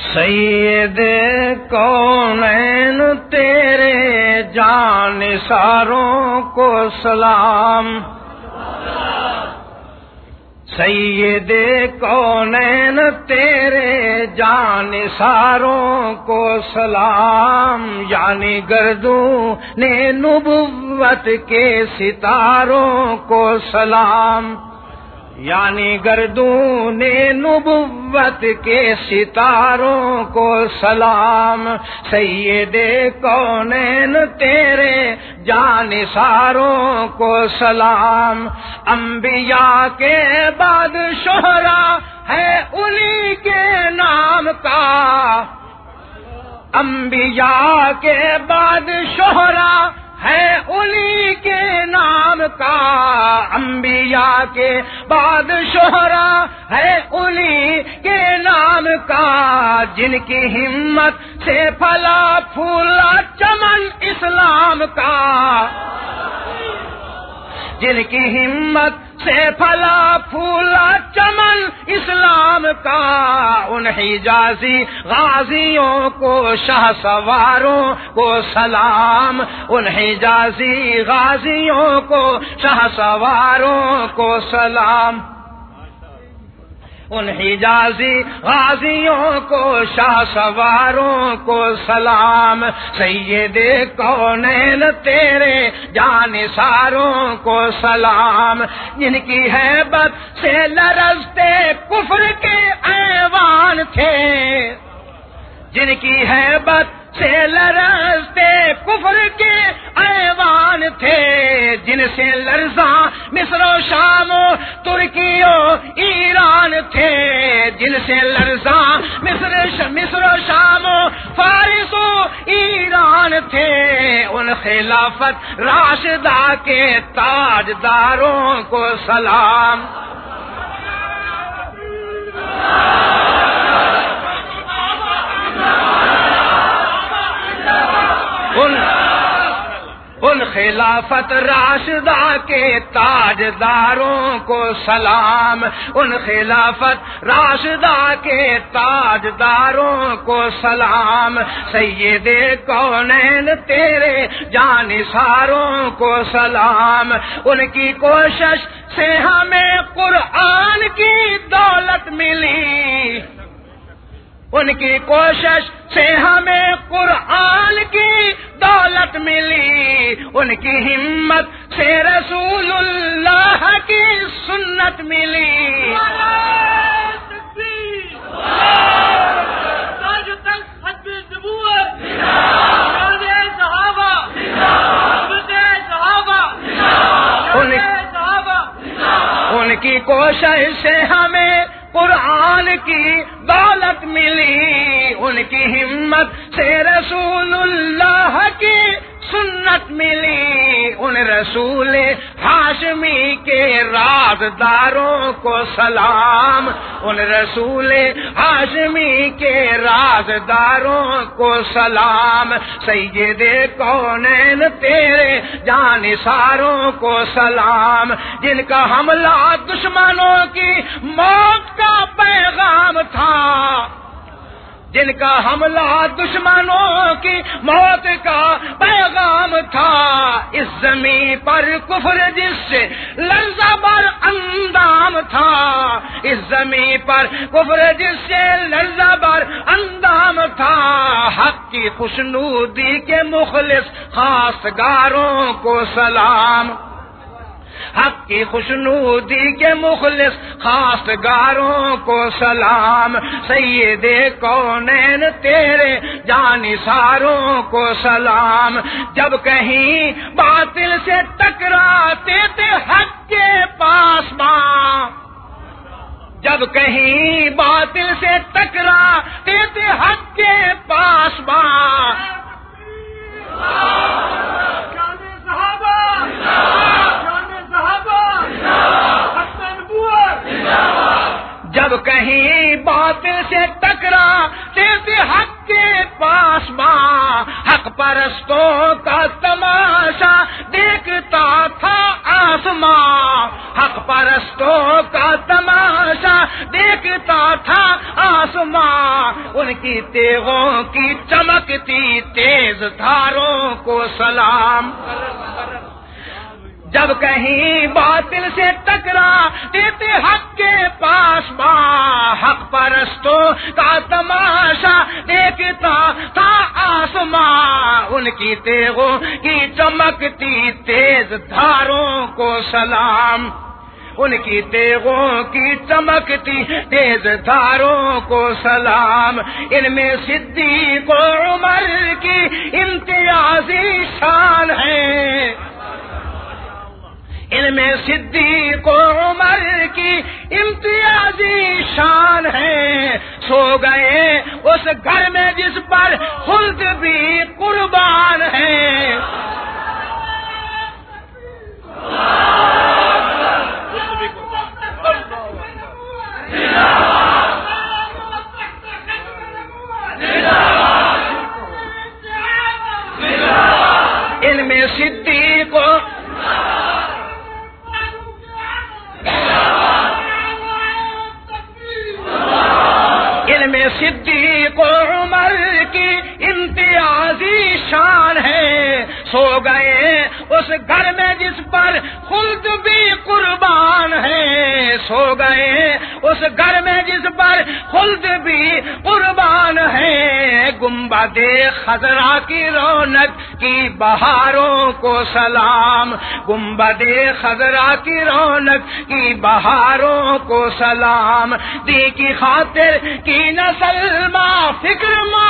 سید کونین تیرے جان ساروں کو سلام؟ سید کونین تیرے جان ساروں کو سلام؟ یعنی گردوں نے نبوت کے ستاروں کو سلام؟ یعنی گردوں نے نبوت کے ستاروں کو سلام، سید کونین تیرے جان ساروں کو سلام۔ انبیاء کے بعد شہرا ہے انہی کے نام کا۔ انبیاء کے بعد شہرا ہے انہی کے نام کا انبیاء کے بعد شہرا ہے انہی کے نام کا جن کی ہمت سے پھلا پھولا چمن اسلام کا جن کی ہمت سے پھلا پھولا چمن اسلام کا، ان حجازی غازیوں کو شاہ سواروں کو سلام، ان حجازی غازیوں کو شاہ سواروں کو سلام۔ ان حجازی غازیوں کو شاہ سواروں کو سلام، سید کونین تیرے جان ساروں کو سلام۔ جن کی ہے سے لرزتے کفر کے ایوان تھے۔ جن کی ہے سے لرزتے کفر کے ایوان تھے۔ جن سے لرزاں مصر و شام و ترکی و ایران تھے، جن سے لرزاں، مصر مصر و شام و فارس و ایران تھے۔ ان خلافت راشدہ کے تاجداروں کو سلام۔ ان ان خلافت راشدہ کے تاجداروں کو سلام، ان خلافت راشدہ کے تاجداروں کو سلام۔ سید کونین تیرے جانساروں کو سلام۔ ان کی کوشش سے ہمیں قرآن کی دولت ملی۔ ان کی کوشش سے ہمیں قرآن کی دولت ملی۔ ان کی ہمت سے رسول اللہ کی سنت ملی۔ ان کی کوشش سے ہمیں قرآن کی دولت ملی۔ ان کی ہمت سے رسول اللہ کی سنت ملی ان رسول ہاشمی کے رازداروں کو سلام۔ ان رسول ہاشمی کے رازداروں کو سلام۔ سید کونین تیرے جانساروں کو سلام۔ جن کا حملہ دشمنوں کی موت کا جن کا حملہ دشمنوں کی موت کا پیغام تھا، اس زمین پر کفر جس سے لرزہ بر اندام تھا، اس زمین پر کفر جس سے لرزہ بر اندام تھا۔ حق کی خوشنودی کے مخلص خاص گاروں کو سلام۔ حق کی خوشنودی کے مخلص خاص گاروں کو سلام، سید کونین تیرے جانساروں کو سلام۔ جب کہیں باطل سے ٹکراتے تھے حق کے پاس ماں جب کہیں باطل سے ٹکراتے تھے حق کے پاس ماں باطل سے ٹکرا تیرے حق کے پاس ماں۔ حق پرستوں کا تماشا دیکھتا تھا آسماں۔ حق پرستوں کا تماشا دیکھتا تھا آسماں۔ ان کی تیغوں کی چمکتی تیز دھاروں کو سلام۔ جب کہیں باطل سے ٹکرا دیتے حق کے پاس، با حق پرستوں کا تماشا دیکھتا تھا آسماں ان کی تیغوں کی چمکتی تیز دھاروں کو سلام۔ ان کی تیغوں کی چمکتی تیز دھاروں کو سلام۔ ان میں صدیق و عمر کی امتیازی شان ہے ان میں صدیق و عمر کی امتیازی شان ہے۔ سو گئے اس گھر میں جس پر خلد بھی قربان ہے۔ سو گئے۔ اس گھر میں جس پر خلد بھی قربان ہے، سو گئے۔ اس گھر میں جس پر خلد بھی قربان ہے گمبا دے خزرا کی رونق کی بہاروں کو سلام۔ گمبا دے خزرا کی رونق کی بہاروں کو سلام۔ دی کی خاطر کی نسل ماں فکر مالو جان کی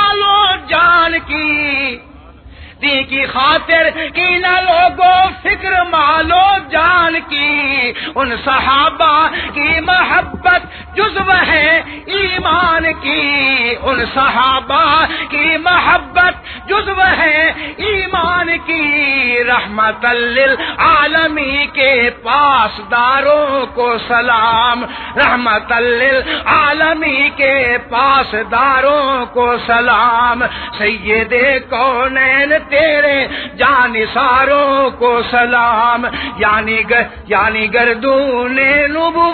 دی کی خاطر کی نہ لوگوں فکر مالو جان کی۔ ان صحابہ کی محبت جزو ہے ایمان کی۔ ان صحابہ کی محبت جزو ہے ایمان کی رحمت للعالمی کے پاس داروں کو سلام رحمت للعالمی کے پاس داروں کو سلام سید کونین تیرے جانساروں کو سلام یعنی گر یعنی گردوں نے نبو